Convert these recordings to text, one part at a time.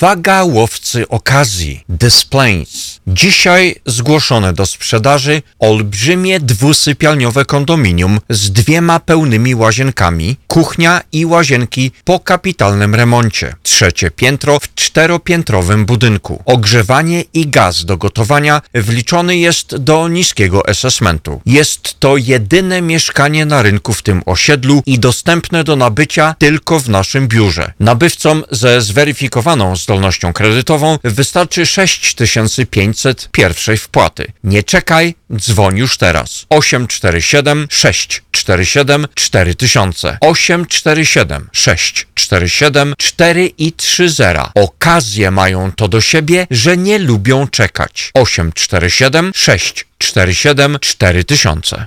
Uwaga łowcy okazji, Displays. Dzisiaj zgłoszone do sprzedaży olbrzymie dwusypialniowe kondominium z dwiema pełnymi łazienkami, kuchnia i łazienki po kapitalnym remoncie. Trzecie piętro w czteropiętrowym budynku. Ogrzewanie i gaz do gotowania wliczony jest do niskiego assessmentu. Jest to jedyne mieszkanie na rynku w tym osiedlu i dostępne do nabycia tylko w naszym biurze. Nabywcom ze zweryfikowaną zdolnością kredytową wystarczy 6500 pierwszej wpłaty. Nie czekaj, dzwoń już teraz. 847 647 4000 847 647 4 i 30. Okazje mają to do siebie, że nie lubią czekać. 847 647 4000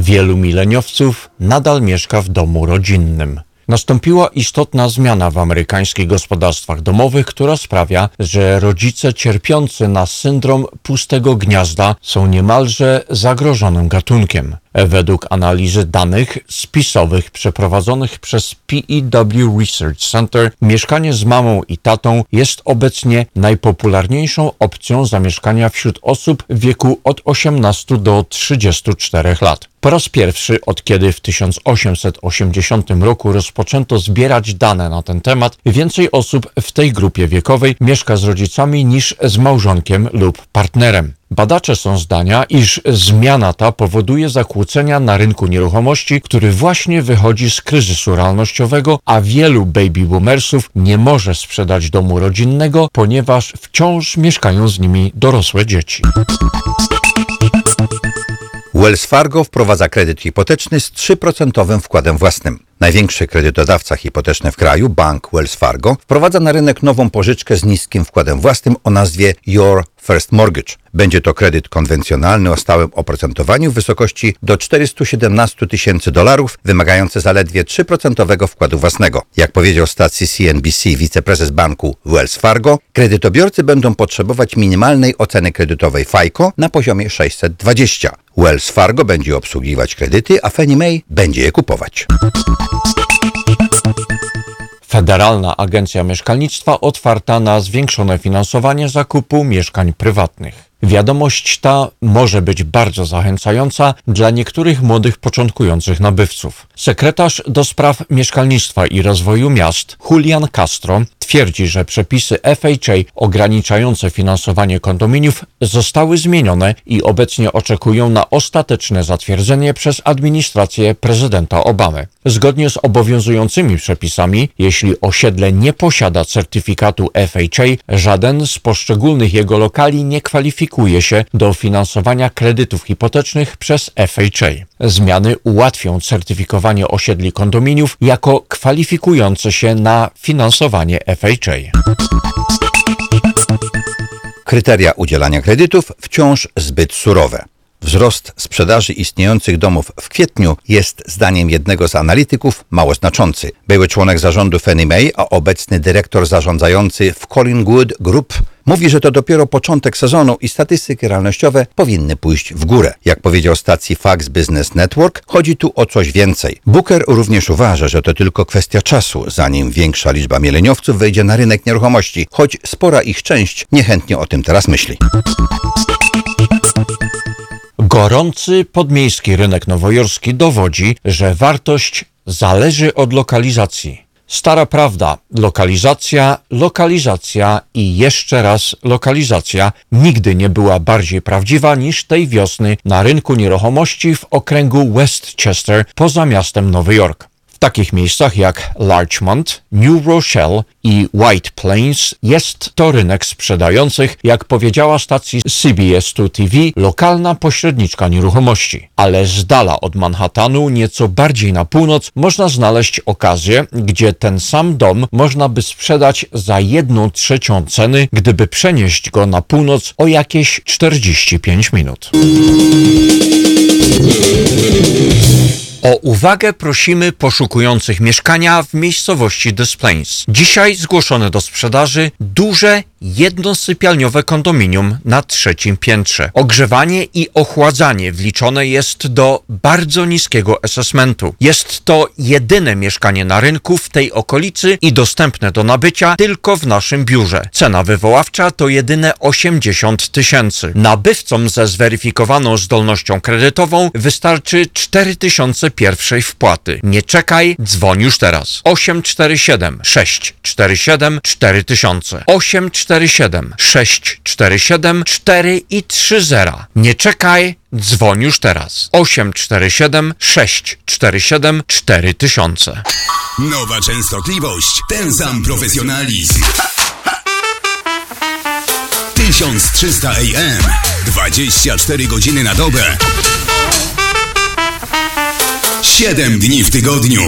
Wielu mileniowców nadal mieszka w domu rodzinnym. Nastąpiła istotna zmiana w amerykańskich gospodarstwach domowych, która sprawia, że rodzice cierpiący na syndrom pustego gniazda są niemalże zagrożonym gatunkiem. Według analizy danych spisowych przeprowadzonych przez PEW Research Center, mieszkanie z mamą i tatą jest obecnie najpopularniejszą opcją zamieszkania wśród osób w wieku od 18 do 34 lat. Po raz pierwszy od kiedy w 1880 roku rozpoczęto zbierać dane na ten temat, więcej osób w tej grupie wiekowej mieszka z rodzicami niż z małżonkiem lub partnerem. Badacze są zdania, iż zmiana ta powoduje zakłócenia na rynku nieruchomości, który właśnie wychodzi z kryzysu realnościowego, a wielu baby boomersów nie może sprzedać domu rodzinnego, ponieważ wciąż mieszkają z nimi dorosłe dzieci. Wells Fargo wprowadza kredyt hipoteczny z 3% wkładem własnym. Największy kredytodawca hipoteczny w kraju, bank Wells Fargo, wprowadza na rynek nową pożyczkę z niskim wkładem własnym o nazwie Your First Mortgage. Będzie to kredyt konwencjonalny o stałym oprocentowaniu w wysokości do 417 tysięcy dolarów, wymagający zaledwie 3% wkładu własnego. Jak powiedział stacji CNBC wiceprezes banku Wells Fargo, kredytobiorcy będą potrzebować minimalnej oceny kredytowej FICO na poziomie 620. Wells Fargo będzie obsługiwać kredyty, a Fannie Mae będzie je kupować. Federalna Agencja Mieszkalnictwa otwarta na zwiększone finansowanie zakupu mieszkań prywatnych. Wiadomość ta może być bardzo zachęcająca dla niektórych młodych początkujących nabywców. Sekretarz do spraw mieszkalnictwa i rozwoju miast Julian Castro twierdzi, że przepisy FHA ograniczające finansowanie kondominiów zostały zmienione i obecnie oczekują na ostateczne zatwierdzenie przez administrację prezydenta Obamy. Zgodnie z obowiązującymi przepisami, jeśli osiedle nie posiada certyfikatu FHA, żaden z poszczególnych jego lokali nie kwalifikuje się do finansowania kredytów hipotecznych przez FHA. Zmiany ułatwią certyfikowanie osiedli kondominiów jako kwalifikujące się na finansowanie FHA. Kryteria udzielania kredytów wciąż zbyt surowe. Wzrost sprzedaży istniejących domów w kwietniu jest zdaniem jednego z analityków mało znaczący. Były członek zarządu Fannie Mae, a obecny dyrektor zarządzający w Collingwood Group mówi, że to dopiero początek sezonu i statystyki realnościowe powinny pójść w górę. Jak powiedział stacji Fax Business Network, chodzi tu o coś więcej. Booker również uważa, że to tylko kwestia czasu, zanim większa liczba mieleniowców wejdzie na rynek nieruchomości, choć spora ich część niechętnie o tym teraz myśli. Gorący podmiejski rynek nowojorski dowodzi, że wartość zależy od lokalizacji. Stara prawda, lokalizacja, lokalizacja i jeszcze raz lokalizacja nigdy nie była bardziej prawdziwa niż tej wiosny na rynku nieruchomości w okręgu Westchester poza miastem Nowy Jork. W takich miejscach jak Larchmont, New Rochelle i White Plains jest to rynek sprzedających, jak powiedziała stacji CBS2 TV, lokalna pośredniczka nieruchomości. Ale z dala od Manhattanu, nieco bardziej na północ, można znaleźć okazję, gdzie ten sam dom można by sprzedać za jedną trzecią ceny, gdyby przenieść go na północ o jakieś 45 minut. O uwagę prosimy poszukujących mieszkania w miejscowości Des Plains. Dzisiaj zgłoszone do sprzedaży duże, jednosypialniowe kondominium na trzecim piętrze. Ogrzewanie i ochładzanie wliczone jest do bardzo niskiego assessmentu. Jest to jedyne mieszkanie na rynku w tej okolicy i dostępne do nabycia tylko w naszym biurze. Cena wywoławcza to jedyne 80 tysięcy. Nabywcom ze zweryfikowaną zdolnością kredytową wystarczy 4000 pierwszej wpłaty. Nie czekaj, dzwoń już teraz. 847 647 4000 847 647 4 i 30. Nie czekaj, dzwoń już teraz. 847 647 4000 Nowa częstotliwość, ten sam profesjonalizm. 1300 AM, 24 godziny na dobę. 7 dni w tygodniu.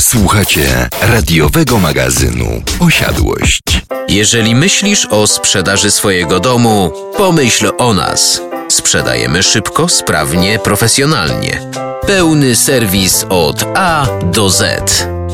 Słuchacie radiowego magazynu Osiadłość. Jeżeli myślisz o sprzedaży swojego domu, pomyśl o nas. Sprzedajemy szybko, sprawnie, profesjonalnie. Pełny serwis od A do Z.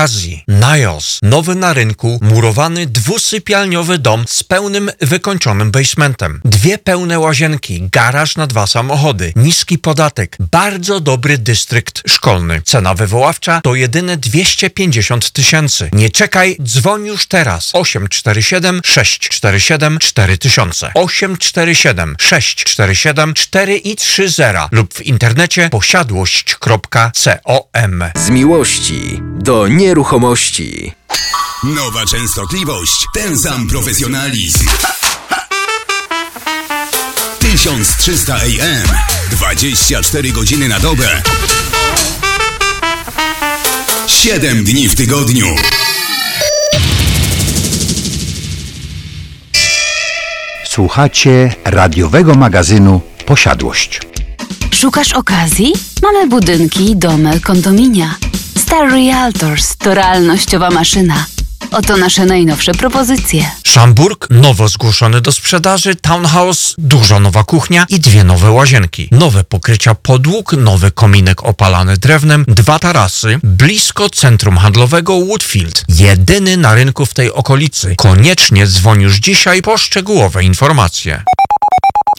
okazji. Najos. Nowy na rynku, murowany dwusypialniowy dom z pełnym wykończonym basementem. Dwie pełne łazienki, garaż na dwa samochody, niski podatek, bardzo dobry dystrykt szkolny. Cena wywoławcza to jedyne 250 tysięcy. Nie czekaj, dzwoń już teraz. 847 647 4000 847 647 4 i 30 lub w internecie posiadłość.com Z miłości do nieruchomości. Nowa częstotliwość, ten sam profesjonalizm. 1300 AM. 24 godziny na dobę. 7 dni w tygodniu. Słuchacie radiowego magazynu Posiadłość. Szukasz okazji? Mamy budynki, domy, kondominia. Star Realtors to realnościowa maszyna. Oto nasze najnowsze propozycje. Szamburg, nowo zgłoszony do sprzedaży, townhouse, duża nowa kuchnia i dwie nowe łazienki. Nowe pokrycia podłóg, nowy kominek opalany drewnem, dwa tarasy, blisko centrum handlowego Woodfield. Jedyny na rynku w tej okolicy. Koniecznie dzwoń już dzisiaj po szczegółowe informacje.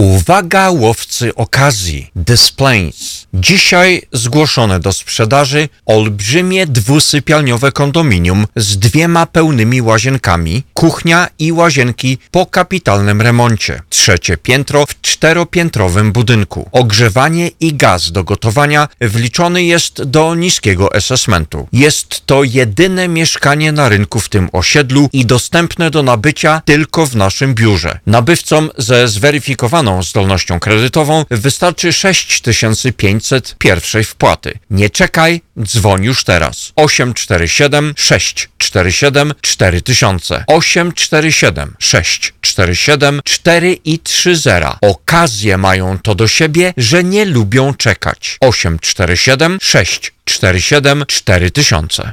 Uwaga łowcy okazji, Displays. Dzisiaj zgłoszone do sprzedaży olbrzymie dwusypialniowe kondominium z dwiema pełnymi łazienkami, kuchnia i łazienki po kapitalnym remoncie. Trzecie piętro w czteropiętrowym budynku. Ogrzewanie i gaz do gotowania wliczony jest do niskiego assessmentu. Jest to jedyne mieszkanie na rynku w tym osiedlu i dostępne do nabycia tylko w naszym biurze. Nabywcom ze zweryfikowaną zdolnością kredytową wystarczy 6500 pierwszej wpłaty. Nie czekaj, dzwoń już teraz. 847 647 4000 847 647 4 i 30. Okazje mają to do siebie, że nie lubią czekać. 847 647 4000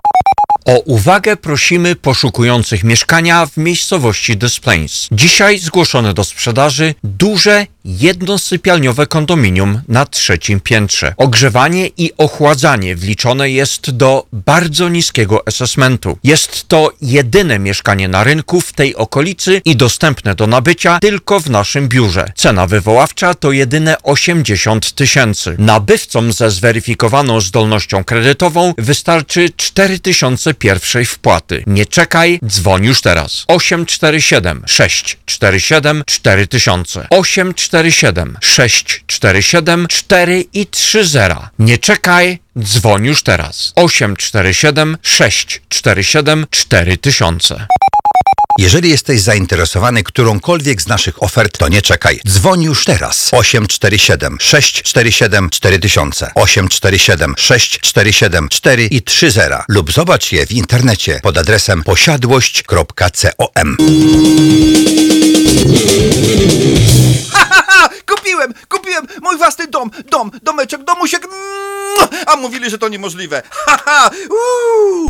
O uwagę prosimy poszukujących mieszkania w miejscowości Des. Dzisiaj zgłoszone do sprzedaży duże, jednosypialniowe kondominium na trzecim piętrze. Ogrzewanie i ochładzanie wliczone jest do bardzo niskiego assessmentu. Jest to jedyne mieszkanie na rynku w tej okolicy i dostępne do nabycia tylko w naszym biurze. Cena wywoławcza to jedyne 80 tysięcy. Nabywcom ze zweryfikowaną zdolnością kredytową wystarczy 4000 pierwszej wpłaty. Nie czekaj, dzwoń już teraz. 847 647 4000 847 647 4 i 30. Nie czekaj, dzwoń już teraz. 847 647 4000 Jeżeli jesteś zainteresowany którąkolwiek z naszych ofert, to nie czekaj. Dzwoń już teraz. 847 647 4000 847 647 4 i 30 lub zobacz je w internecie pod adresem posiadłość.com. Kupiłem, kupiłem mój własny dom, dom, domeczek, domusiek. A mówili, że to niemożliwe. Haha, uuu.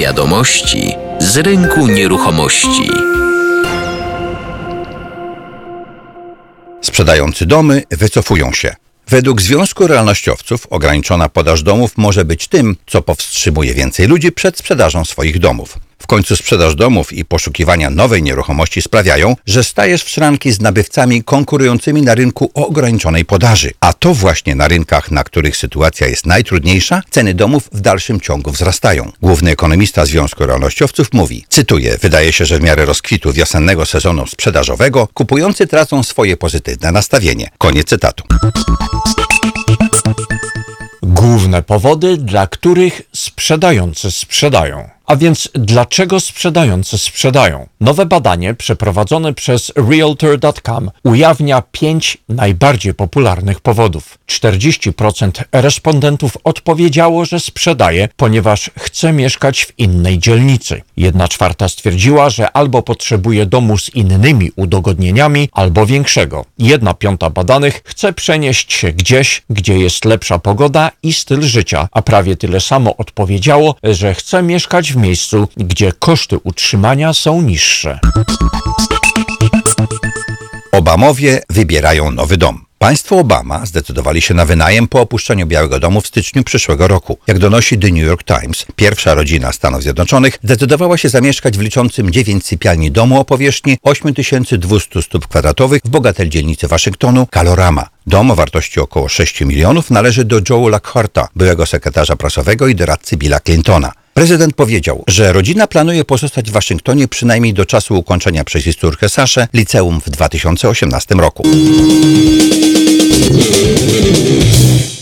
Wiadomości z rynku nieruchomości. Sprzedający domy wycofują się. Według Związku Realnościowców ograniczona podaż domów może być tym, co powstrzymuje więcej ludzi przed sprzedażą swoich domów. W końcu sprzedaż domów i poszukiwania nowej nieruchomości sprawiają, że stajesz w szranki z nabywcami konkurującymi na rynku o ograniczonej podaży. A to właśnie na rynkach, na których sytuacja jest najtrudniejsza, ceny domów w dalszym ciągu wzrastają. Główny ekonomista Związku Realnościowców mówi, cytuję, wydaje się, że w miarę rozkwitu wiosennego sezonu sprzedażowego kupujący tracą swoje pozytywne nastawienie. Koniec cytatu. Główne powody, dla których sprzedający sprzedają. A więc dlaczego sprzedający sprzedają? Nowe badanie przeprowadzone przez Realtor.com ujawnia pięć najbardziej popularnych powodów. 40% respondentów odpowiedziało, że sprzedaje, ponieważ chce mieszkać w innej dzielnicy. Jedna czwarta stwierdziła, że albo potrzebuje domu z innymi udogodnieniami, albo większego. Jedna piąta badanych chce przenieść się gdzieś, gdzie jest lepsza pogoda i styl życia, a prawie tyle samo odpowiedziało, że chce mieszkać w miejscu, gdzie koszty utrzymania są niższe. Obamowie wybierają nowy dom. Państwo Obama zdecydowali się na wynajem po opuszczeniu Białego Domu w styczniu przyszłego roku. Jak donosi The New York Times, pierwsza rodzina Stanów Zjednoczonych zdecydowała się zamieszkać w liczącym 9 sypialni domu o powierzchni 8200 stóp kwadratowych w bogatej dzielnicy Waszyngtonu, Kalorama. Dom o wartości około 6 milionów należy do Joe Lackharta, byłego sekretarza prasowego i doradcy Billa Clintona. Prezydent powiedział, że rodzina planuje pozostać w Waszyngtonie przynajmniej do czasu ukończenia przez Isturkę Sasze liceum w 2018 roku.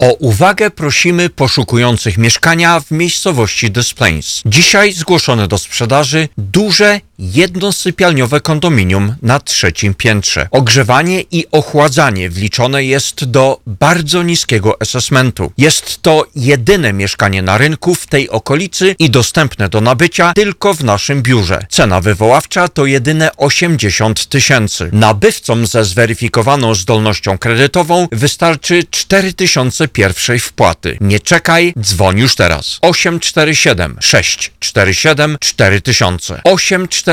O uwagę prosimy poszukujących mieszkania w miejscowości Des Plaines. Dzisiaj zgłoszone do sprzedaży duże, jednosypialniowe kondominium na trzecim piętrze. Ogrzewanie i ochładzanie wliczone jest do bardzo niskiego assessmentu. Jest to jedyne mieszkanie na rynku w tej okolicy i dostępne do nabycia tylko w naszym biurze. Cena wywoławcza to jedyne 80 tysięcy. Nabywcom ze zweryfikowaną zdolnością kredytową wystarczy 4000 pierwszej wpłaty. Nie czekaj, dzwoń już teraz. 847 647 4000 847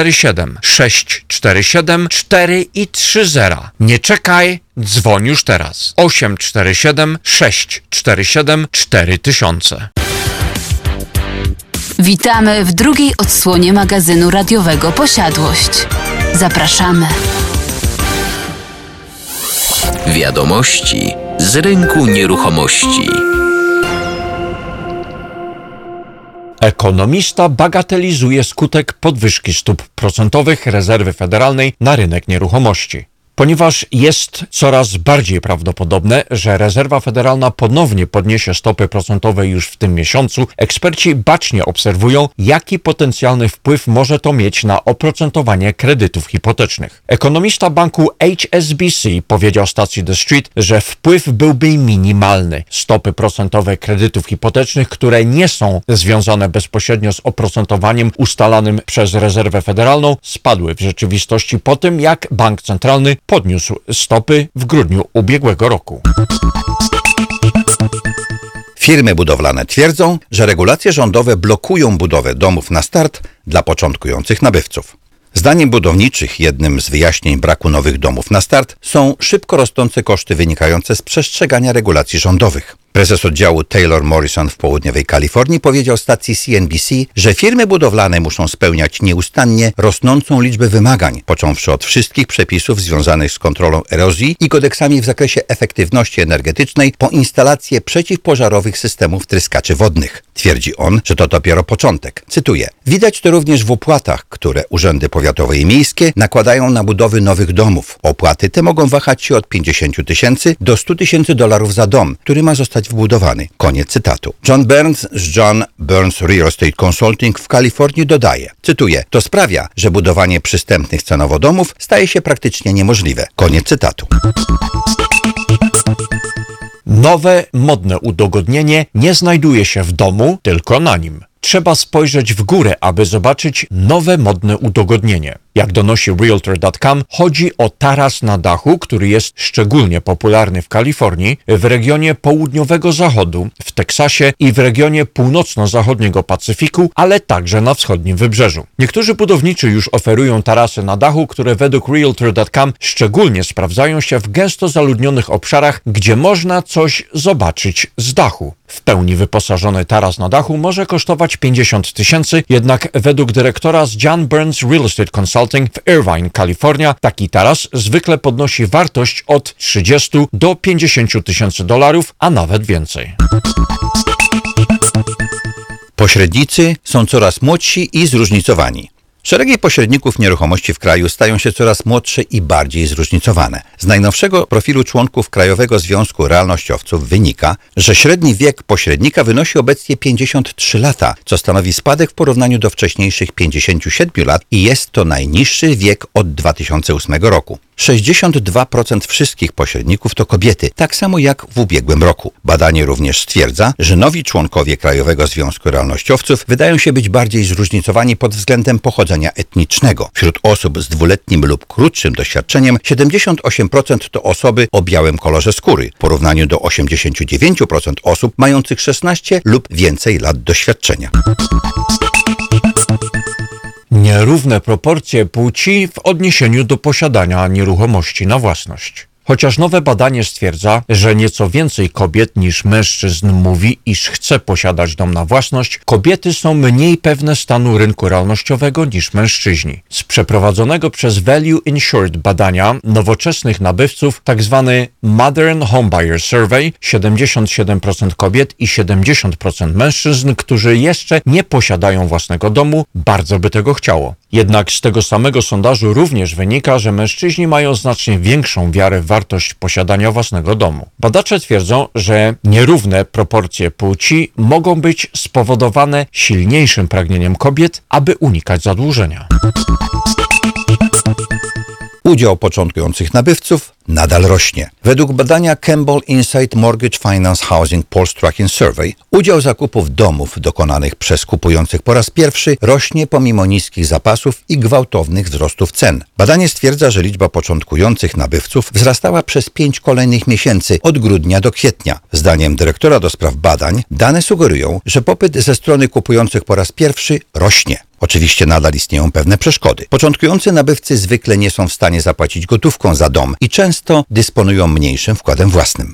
647 4 i 30. Nie czekaj, dzwoń już teraz. 847 647 4000 Witamy w drugiej odsłonie magazynu radiowego Posiadłość. Zapraszamy. Wiadomości z rynku nieruchomości. Ekonomista bagatelizuje skutek podwyżki stóp procentowych rezerwy federalnej na rynek nieruchomości. Ponieważ jest coraz bardziej prawdopodobne, że rezerwa federalna ponownie podniesie stopy procentowe już w tym miesiącu, eksperci bacznie obserwują, jaki potencjalny wpływ może to mieć na oprocentowanie kredytów hipotecznych. Ekonomista banku HSBC powiedział stacji The Street, że wpływ byłby minimalny. Stopy procentowe kredytów hipotecznych, które nie są związane bezpośrednio z oprocentowaniem ustalanym przez rezerwę federalną, spadły w rzeczywistości po tym, jak bank centralny podniósł stopy w grudniu ubiegłego roku. Firmy budowlane twierdzą, że regulacje rządowe blokują budowę domów na start dla początkujących nabywców. Zdaniem budowniczych jednym z wyjaśnień braku nowych domów na start są szybko rosnące koszty wynikające z przestrzegania regulacji rządowych. Prezes oddziału Taylor Morrison w południowej Kalifornii powiedział stacji CNBC, że firmy budowlane muszą spełniać nieustannie rosnącą liczbę wymagań, począwszy od wszystkich przepisów związanych z kontrolą erozji i kodeksami w zakresie efektywności energetycznej po instalację przeciwpożarowych systemów tryskaczy wodnych. Twierdzi on, że to dopiero początek. Cytuję: Widać to również w opłatach, które urzędy powiatowe i miejskie nakładają na budowy nowych domów. Opłaty te mogą wahać się od 50 tysięcy do 100 tysięcy dolarów za dom, który ma zostać wbudowany. Koniec cytatu. John Burns z John Burns Real Estate Consulting w Kalifornii dodaje, cytuję, to sprawia, że budowanie przystępnych cenowo domów staje się praktycznie niemożliwe. Koniec cytatu. Nowe, modne udogodnienie nie znajduje się w domu, tylko na nim. Trzeba spojrzeć w górę, aby zobaczyć nowe, modne udogodnienie. Jak donosi Realtor.com, chodzi o taras na dachu, który jest szczególnie popularny w Kalifornii, w regionie południowego zachodu, w Teksasie i w regionie północno-zachodniego Pacyfiku, ale także na wschodnim wybrzeżu. Niektórzy budowniczy już oferują tarasy na dachu, które według Realtor.com szczególnie sprawdzają się w gęsto zaludnionych obszarach, gdzie można coś zobaczyć z dachu. W pełni wyposażony taras na dachu może kosztować 50 tysięcy, jednak według dyrektora z John Burns Real Estate Consulting w Irvine, Kalifornia, taki taras zwykle podnosi wartość od 30 do 50 tysięcy dolarów, a nawet więcej. Pośrednicy są coraz młodsi i zróżnicowani. Szeregi pośredników nieruchomości w kraju stają się coraz młodsze i bardziej zróżnicowane. Z najnowszego profilu członków Krajowego Związku Realnościowców wynika, że średni wiek pośrednika wynosi obecnie 53 lata, co stanowi spadek w porównaniu do wcześniejszych 57 lat i jest to najniższy wiek od 2008 roku. 62% wszystkich pośredników to kobiety, tak samo jak w ubiegłym roku. Badanie również stwierdza, że nowi członkowie Krajowego Związku Realnościowców wydają się być bardziej zróżnicowani pod względem pochodzenia etnicznego. Wśród osób z dwuletnim lub krótszym doświadczeniem 78% to osoby o białym kolorze skóry, w porównaniu do 89% osób mających 16 lub więcej lat doświadczenia. Nierówne proporcje płci w odniesieniu do posiadania nieruchomości na własność. Chociaż nowe badanie stwierdza, że nieco więcej kobiet niż mężczyzn mówi, iż chce posiadać dom na własność, kobiety są mniej pewne stanu rynku realnościowego niż mężczyźni. Z przeprowadzonego przez Value Insured badania nowoczesnych nabywców, tzw. Modern Homebuyer Survey, 77% kobiet i 70% mężczyzn, którzy jeszcze nie posiadają własnego domu, bardzo by tego chciało. Jednak z tego samego sondażu również wynika, że mężczyźni mają znacznie większą wiarę w wartość posiadania własnego domu. Badacze twierdzą, że nierówne proporcje płci mogą być spowodowane silniejszym pragnieniem kobiet, aby unikać zadłużenia. Udział początkujących nabywców nadal rośnie. Według badania Campbell Insight Mortgage Finance Housing Pulse Tracking Survey udział zakupów domów dokonanych przez kupujących po raz pierwszy rośnie pomimo niskich zapasów i gwałtownych wzrostów cen. Badanie stwierdza, że liczba początkujących nabywców wzrastała przez pięć kolejnych miesięcy od grudnia do kwietnia. Zdaniem dyrektora do spraw badań dane sugerują, że popyt ze strony kupujących po raz pierwszy rośnie. Oczywiście nadal istnieją pewne przeszkody. Początkujący nabywcy zwykle nie są w stanie zapłacić gotówką za dom i często dysponują mniejszym wkładem własnym.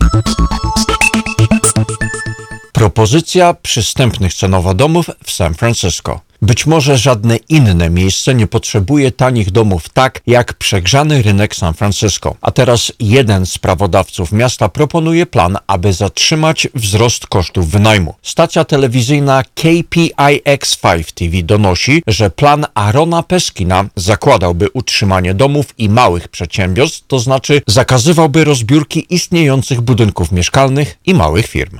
Propozycja przystępnych cenowo domów w San Francisco. Być może żadne inne miejsce nie potrzebuje tanich domów tak jak przegrzany rynek San Francisco. A teraz jeden z prawodawców miasta proponuje plan, aby zatrzymać wzrost kosztów wynajmu. Stacja telewizyjna KPIX5 TV donosi, że plan Arona Peskina zakładałby utrzymanie domów i małych przedsiębiorstw, to znaczy zakazywałby rozbiórki istniejących budynków mieszkalnych i małych firm.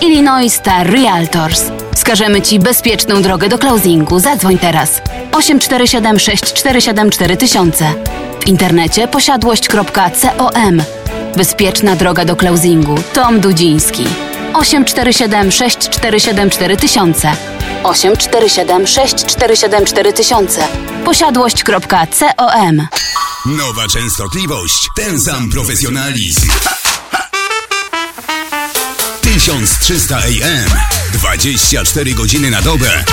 Illinois Star Realtors. Wskażemy Ci bezpieczną drogę do closingu. Zadzwoń teraz. 847 647 4000. W internecie posiadłość.com. Bezpieczna droga do closingu. Tom Dudziński. 847 647 4000. 847 647 4000. Posiadłość.com. Nowa częstotliwość, ten sam profesjonalizm. 1300 AM. 24 godziny na dobę.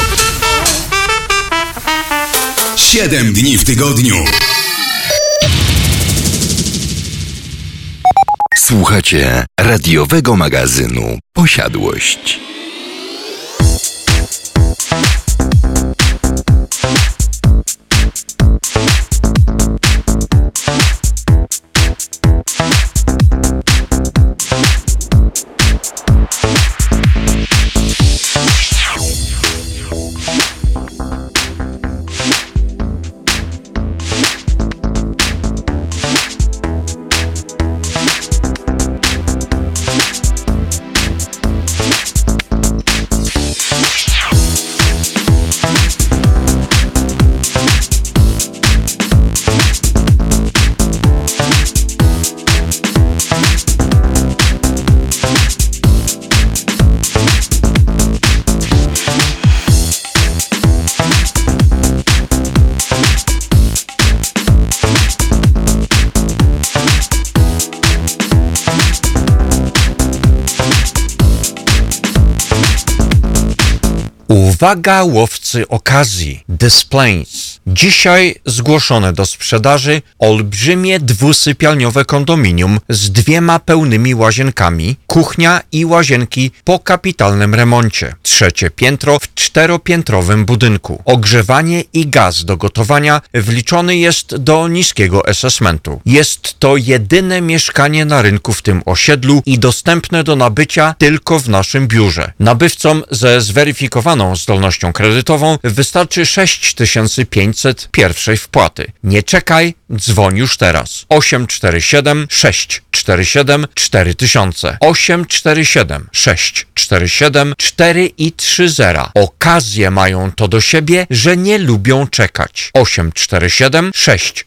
7 dni w tygodniu. Słuchacie radiowego magazynu Posiadłość. Uwaga łowcy okazji, Displays. Dzisiaj zgłoszone do sprzedaży olbrzymie dwusypialniowe kondominium z dwiema pełnymi łazienkami, kuchnia i łazienki po kapitalnym remoncie. Trzecie piętro w czteropiętrowym budynku. Ogrzewanie i gaz do gotowania wliczony jest do niskiego assessmentu. Jest to jedyne mieszkanie na rynku w tym osiedlu i dostępne do nabycia tylko w naszym biurze. Nabywcom ze zweryfikowaną zdolnością kredytową wystarczy 6500 pierwszej wpłaty. Nie czekaj, dzwoń już teraz. 847 647 4000 847 647 4 i 30. Okazje mają to do siebie, że nie lubią czekać. 847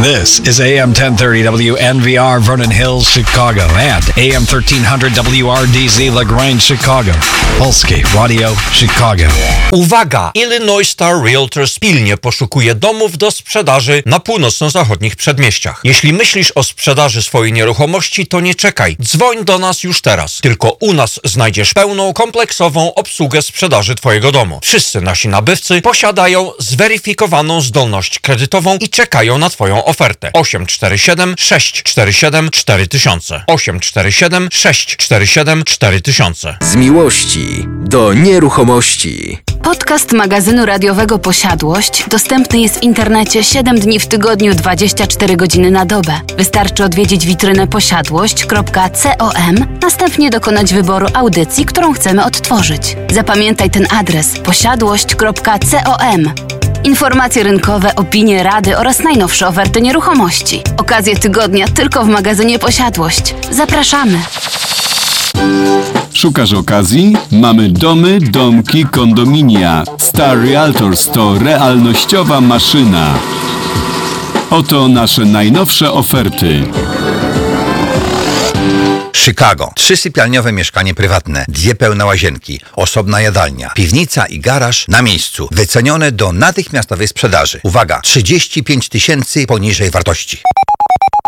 This is AM 1030 WNVR Vernon Hills, Chicago, and AM 1300 WRDZ LaGrange, Chicago. Polskie Radio Chicago. Uwaga! Illinois Star Realtors pilnie poszukuje domów do sprzedaży na północno-zachodnich przedmieściach. Jeśli myślisz o sprzedaży swojej nieruchomości, to nie czekaj. Dzwoń do nas już teraz. Tylko u nas znajdziesz pełną, kompleksową obsługę sprzedaży Twojego domu. Wszyscy nasi nabywcy posiadają zweryfikowaną zdolność kredytową i czekają na Twoją ofertę. 847 647 4000 847 647 4000 Z miłości do nieruchomości. Podcast magazynu radiowego Posiadłość dostępny jest w internecie 7 dni w tygodniu 24 godziny na dobę. Wystarczy odwiedzić witrynę posiadłość.com, następnie dokonać wyboru audycji, którą chcemy odtworzyć. Zapamiętaj ten adres posiadłość.com. Informacje rynkowe, opinie, rady oraz najnowsze oferty nieruchomości. Okazje tygodnia tylko w magazynie Posiadłość. Zapraszamy! Szukasz okazji? Mamy domy, domki, kondominia. Star Realtors to realnościowa maszyna. Oto nasze najnowsze oferty. Chicago. Trzysypialniowe mieszkanie prywatne, dwie pełne łazienki, osobna jadalnia, piwnica i garaż na miejscu. Wycenione do natychmiastowej sprzedaży. Uwaga, 35 tysięcy poniżej wartości.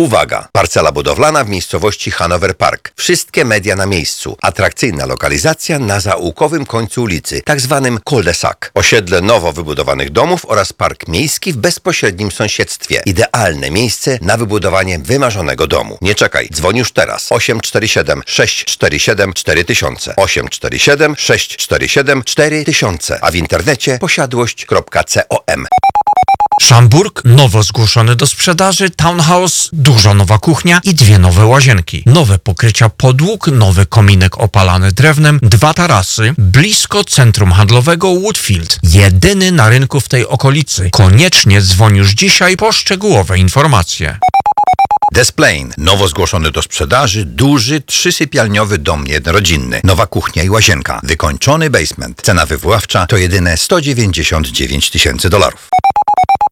Uwaga! Parcela budowlana w miejscowości Hanover Park. Wszystkie media na miejscu. Atrakcyjna lokalizacja na zaułkowym końcu ulicy, tak zwanym cul-de-sac. Osiedle nowo wybudowanych domów oraz park miejski w bezpośrednim sąsiedztwie. Idealne miejsce na wybudowanie wymarzonego domu. Nie czekaj, dzwoń już teraz. 847 647 4000 847 647 4000 a w internecie posiadłość.com Szamburg, nowo zgłoszony do sprzedaży, townhouse, duża nowa kuchnia i dwie nowe łazienki. Nowe pokrycia podłóg, nowy kominek opalany drewnem, dwa tarasy, blisko centrum handlowego Woodfield. Jedyny na rynku w tej okolicy. Koniecznie dzwoń już dzisiaj po szczegółowe informacje. Desplain, nowo zgłoszony do sprzedaży, duży, trzysypialniowy dom jednorodzinny. Nowa kuchnia i łazienka. Wykończony basement. Cena wywoławcza to jedyne 199 tysięcy dolarów.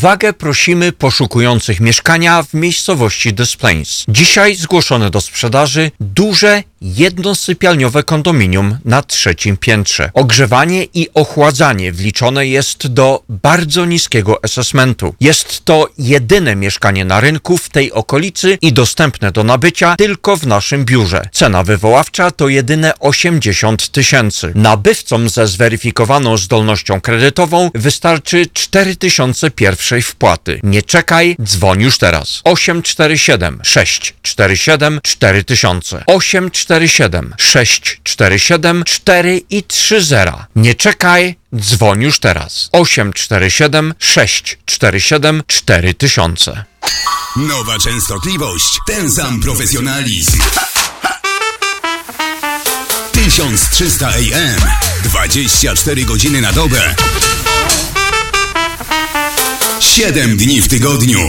uwagę prosimy poszukujących mieszkania w miejscowości Des Plains. Dzisiaj zgłoszone do sprzedaży duże jednosypialniowe kondominium na trzecim piętrze. Ogrzewanie i ochładzanie wliczone jest do bardzo niskiego assessmentu. Jest to jedyne mieszkanie na rynku w tej okolicy i dostępne do nabycia tylko w naszym biurze. Cena wywoławcza to jedyne 80 tysięcy. Nabywcom ze zweryfikowaną zdolnością kredytową wystarczy 4000 pierwszej wpłaty. Nie czekaj, dzwoń już teraz. 847 647 4000 847 647 4 i 30. Nie czekaj, dzwoń już teraz. 847 647 4000 Nowa częstotliwość, ten sam profesjonalizm. 1300 AM, 24 godziny na dobę. 7 dni w tygodniu.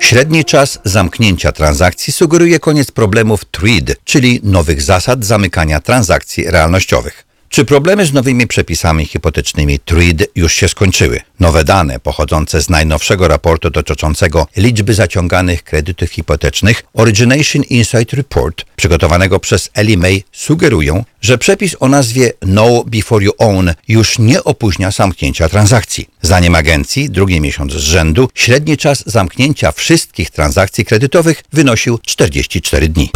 Średni czas zamknięcia transakcji sugeruje koniec problemów TREAD, czyli nowych zasad zamykania transakcji realnościowych. Czy problemy z nowymi przepisami hipotecznymi TREAD już się skończyły? Nowe dane pochodzące z najnowszego raportu dotyczącego liczby zaciąganych kredytów hipotecznych Origination Insight Report, przygotowanego przez Ellie Mae, sugerują, że przepis o nazwie Know Before You Own już nie opóźnia zamknięcia transakcji. Zdaniem agencji, drugi miesiąc z rzędu, średni czas zamknięcia wszystkich transakcji kredytowych wynosił 44 dni.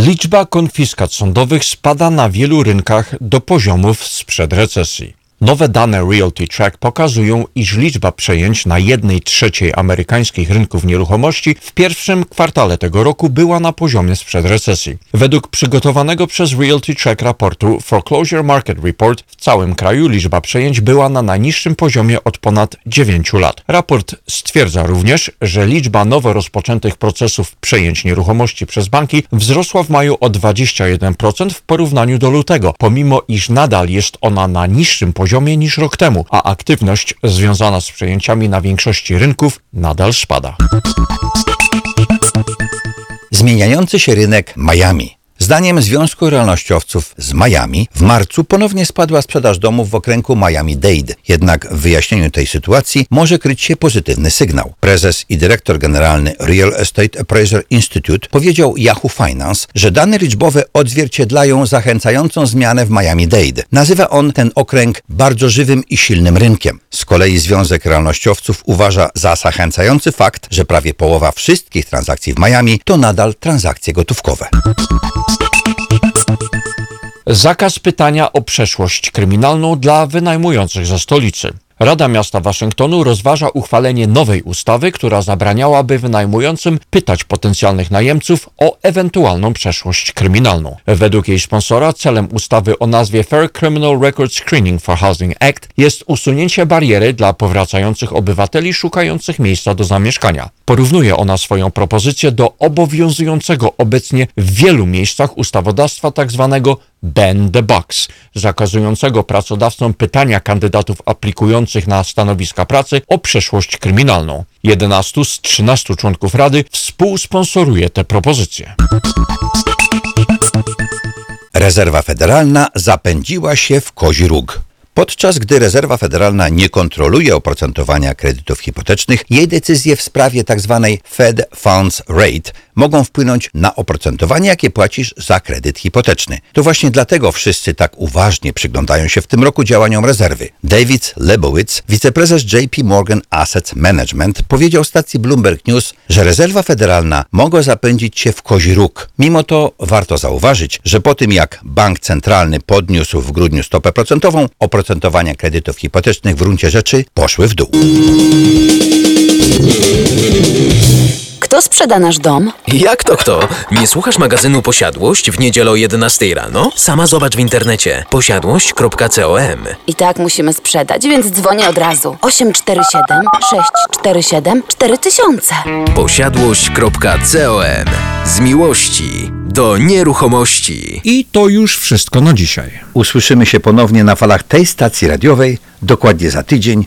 Liczba konfiskat sądowych spada na wielu rynkach do poziomów sprzed recesji. Nowe dane Realty Track pokazują, iż liczba przejęć na jednej trzeciej amerykańskich rynków nieruchomości w pierwszym kwartale tego roku była na poziomie sprzed recesji. Według przygotowanego przez Realty Track raportu Foreclosure Market Report w całym kraju liczba przejęć była na najniższym poziomie od ponad 9 lat. Raport stwierdza również, że liczba nowo rozpoczętych procesów przejęć nieruchomości przez banki wzrosła w maju o 21% w porównaniu do lutego, pomimo iż nadal jest ona na niższym poziomie niż rok temu, a aktywność związana z przejęciami na większości rynków nadal spada. Zmieniający się rynek Miami. Zdaniem Związku Realnościowców z Miami w marcu ponownie spadła sprzedaż domów w okręgu Miami-Dade. Jednak w wyjaśnieniu tej sytuacji może kryć się pozytywny sygnał. Prezes i dyrektor generalny Real Estate Appraiser Institute powiedział Yahoo Finance, że dane liczbowe odzwierciedlają zachęcającą zmianę w Miami-Dade. Nazywa on ten okręg bardzo żywym i silnym rynkiem. Z kolei Związek Realnościowców uważa za zachęcający fakt, że prawie połowa wszystkich transakcji w Miami to nadal transakcje gotówkowe. Zakaz pytania o przeszłość kryminalną dla wynajmujących ze stolicy. Rada Miasta Waszyngtonu rozważa uchwalenie nowej ustawy, która zabraniałaby wynajmującym pytać potencjalnych najemców o ewentualną przeszłość kryminalną. Według jej sponsora celem ustawy o nazwie Fair Criminal Record Screening for Housing Act jest usunięcie bariery dla powracających obywateli szukających miejsca do zamieszkania. Porównuje ona swoją propozycję do obowiązującego obecnie w wielu miejscach ustawodawstwa tzw. ban the box, zakazującego pracodawcom pytania kandydatów aplikujących na stanowiska pracy o przeszłość kryminalną. 11 z 13 członków Rady współsponsoruje tę propozycję. Rezerwa Federalna zapędziła się w kozi róg. Podczas gdy Rezerwa Federalna nie kontroluje oprocentowania kredytów hipotecznych, jej decyzje w sprawie tzw. Fed Funds Rate mogą wpłynąć na oprocentowanie, jakie płacisz za kredyt hipoteczny. To właśnie dlatego wszyscy tak uważnie przyglądają się w tym roku działaniom rezerwy. David Lebowitz, wiceprezes JP Morgan Asset Management, powiedział stacji Bloomberg News, że rezerwa federalna mogła zapędzić się w kozi róg. Mimo to warto zauważyć, że po tym jak bank centralny podniósł w grudniu stopę procentową, oprocentowania kredytów hipotecznych w gruncie rzeczy poszły w dół. Kto sprzeda nasz dom? Jak to kto? Nie słuchasz magazynu Posiadłość w niedzielę o 11 rano? Sama zobacz w internecie posiadłość.com. I tak musimy sprzedać, więc dzwonię od razu. 847 647 4000. Posiadłość.com. Z miłości do nieruchomości. I to już wszystko na dzisiaj. Usłyszymy się ponownie na falach tej stacji radiowej dokładnie za tydzień